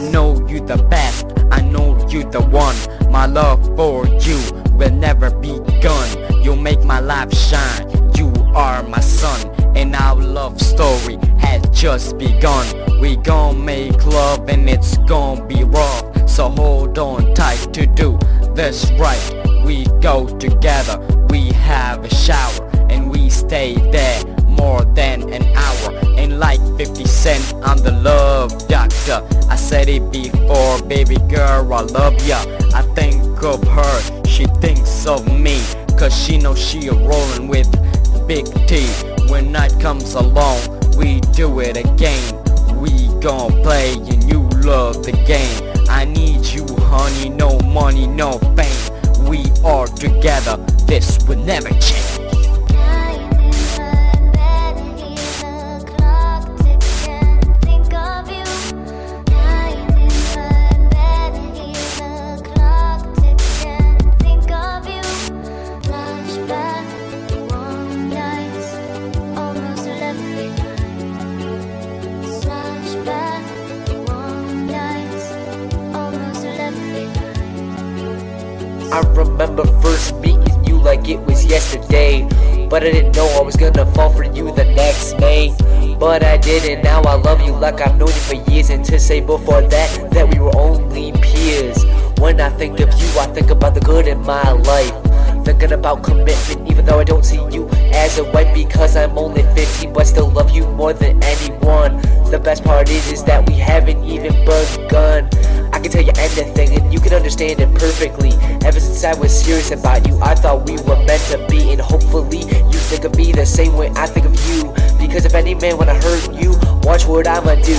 know you the best, I know you the one. My love for you will never be gone. You make my life shine, you are my sun. And our love story has just begun. We gon' make love and it's gon' be rough. So hold on tight to do this right. We go together, we have a shower, and we stay there more than an hour. And like 50 Cent, I'm the love doctor. I said it before, baby girl, I love ya. I think of her, she thinks of me. Cause she knows she a rollin' with Big T. When night comes along, we do it again. We gon' play and you love the game. I need you, honey, no money, no fame. We are together, this will never change. I remember first meeting you like it was yesterday. But I didn't know I was gonna fall for you the next May. But I didn't, now I love you like I've known you for years. And to say before that, that we were only peers. When I think of you, I think about the good in my life. Thinking about commitment, even though I don't see you as a wife because I'm only 15, but still love you more than anyone. The best part is, is that we haven't even begun. Can tell you anything and you can understand it perfectly. Ever since I was serious about you, I thought we were meant to be, and hopefully you think of me the same way I think of you. Because if any man wanna hurt you, watch what I'ma do.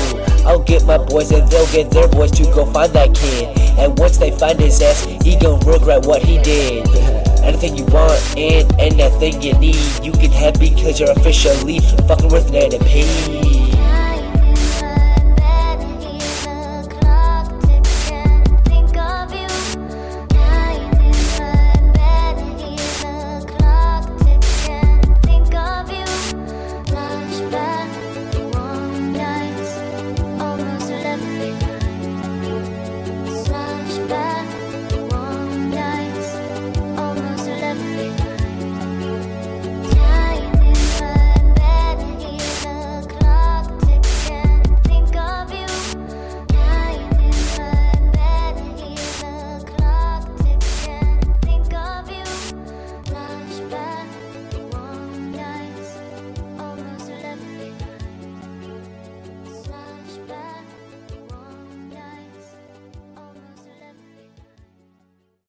I'll get my boys and they'll get their boys to go find that kid. And once they find his ass, he gon' regret what he did. Anything you want and anything you need, you can have because you're officially fucking worth an enemy.